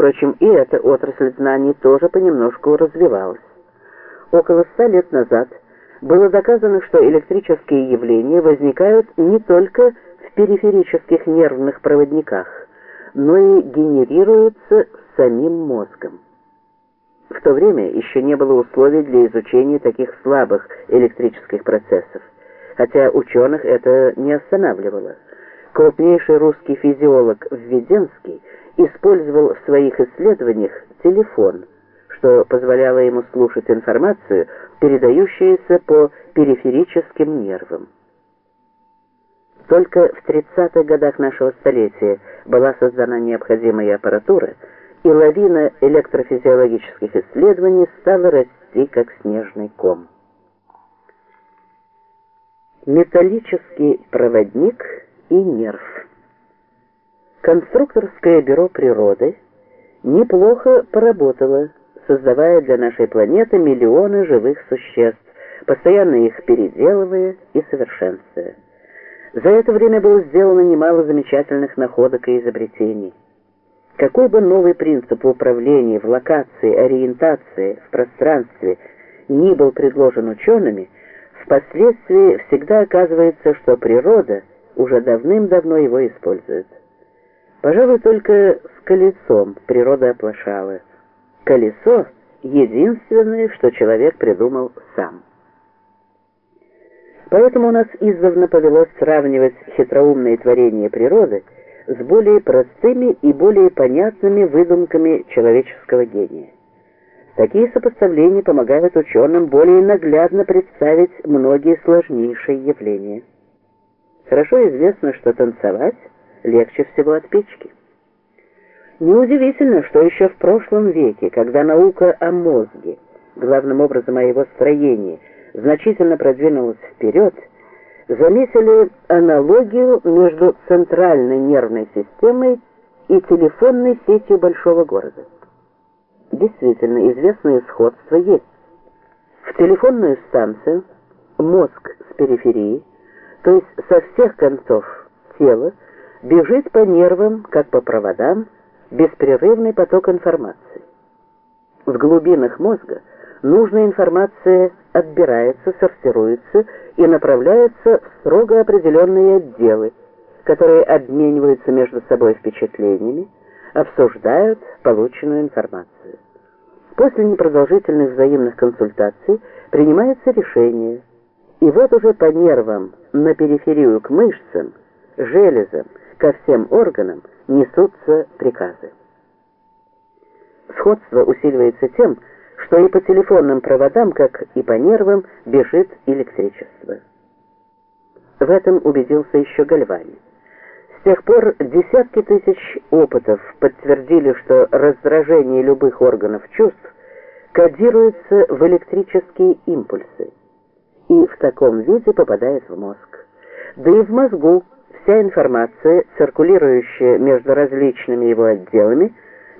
Впрочем, и эта отрасль знаний тоже понемножку развивалась. Около ста лет назад было доказано, что электрические явления возникают не только в периферических нервных проводниках, но и генерируются самим мозгом. В то время еще не было условий для изучения таких слабых электрических процессов, хотя ученых это не останавливало. Крупнейший русский физиолог Введенский использовал в своих исследованиях телефон, что позволяло ему слушать информацию, передающуюся по периферическим нервам. Только в 30-х годах нашего столетия была создана необходимая аппаратура, и лавина электрофизиологических исследований стала расти как снежный ком. Металлический проводник и нерв. Конструкторское бюро природы неплохо поработало, создавая для нашей планеты миллионы живых существ, постоянно их переделывая и совершенствуя. За это время было сделано немало замечательных находок и изобретений. Какой бы новый принцип управления в локации, ориентации, в пространстве ни был предложен учеными, впоследствии всегда оказывается, что природа уже давным-давно его использует. Пожалуй, только с колесом природа оплошала. Колесо — единственное, что человек придумал сам. Поэтому у нас издавна повелось сравнивать хитроумные творения природы — с более простыми и более понятными выдумками человеческого гения. Такие сопоставления помогают ученым более наглядно представить многие сложнейшие явления. Хорошо известно, что танцевать легче всего от печки. Неудивительно, что еще в прошлом веке, когда наука о мозге, главным образом о его строении, значительно продвинулась вперед, заметили аналогию между центральной нервной системой и телефонной сетью большого города. Действительно, известное сходство есть. В телефонную станцию мозг с периферии, то есть со всех концов тела, бежит по нервам, как по проводам, беспрерывный поток информации. В глубинах мозга нужная информация отбирается, сортируется и направляется в строго определенные отделы, которые обмениваются между собой впечатлениями, обсуждают полученную информацию. После непродолжительных взаимных консультаций принимается решение, и вот уже по нервам на периферию к мышцам, железам, ко всем органам несутся приказы. Сходство усиливается тем, что и по телефонным проводам, как и по нервам, бежит электричество. В этом убедился еще Гальвани. С тех пор десятки тысяч опытов подтвердили, что раздражение любых органов чувств кодируется в электрические импульсы и в таком виде попадает в мозг. Да и в мозгу вся информация, циркулирующая между различными его отделами,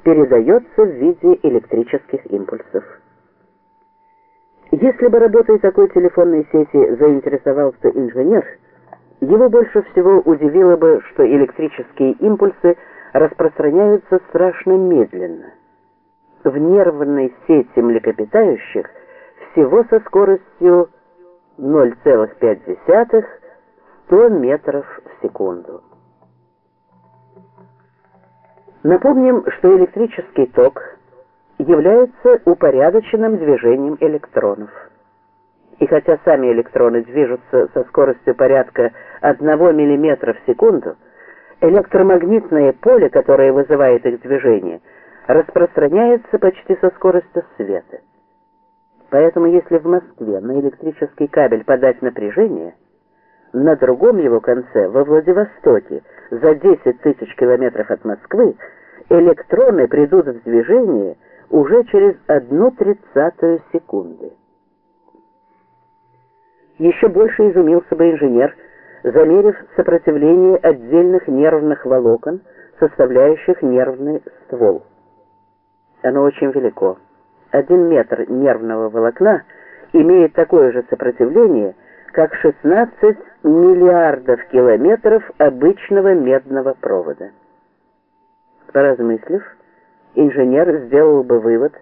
передается в виде электрических импульсов. Если бы работой такой телефонной сети заинтересовался инженер, его больше всего удивило бы, что электрические импульсы распространяются страшно медленно. В нервной сети млекопитающих всего со скоростью 0,5-100 метров в секунду. Напомним, что электрический ток является упорядоченным движением электронов. И хотя сами электроны движутся со скоростью порядка 1 мм в секунду, электромагнитное поле, которое вызывает их движение, распространяется почти со скоростью света. Поэтому если в Москве на электрический кабель подать напряжение, на другом его конце, во Владивостоке, за 10 тысяч километров от Москвы, электроны придут в движение уже через одну тридцатую секунды. Еще больше изумился бы инженер, замерив сопротивление отдельных нервных волокон, составляющих нервный ствол. Оно очень велико. Один метр нервного волокна имеет такое же сопротивление, как 16 миллиардов километров обычного медного провода. Поразмыслив, инженер сделал бы вывод,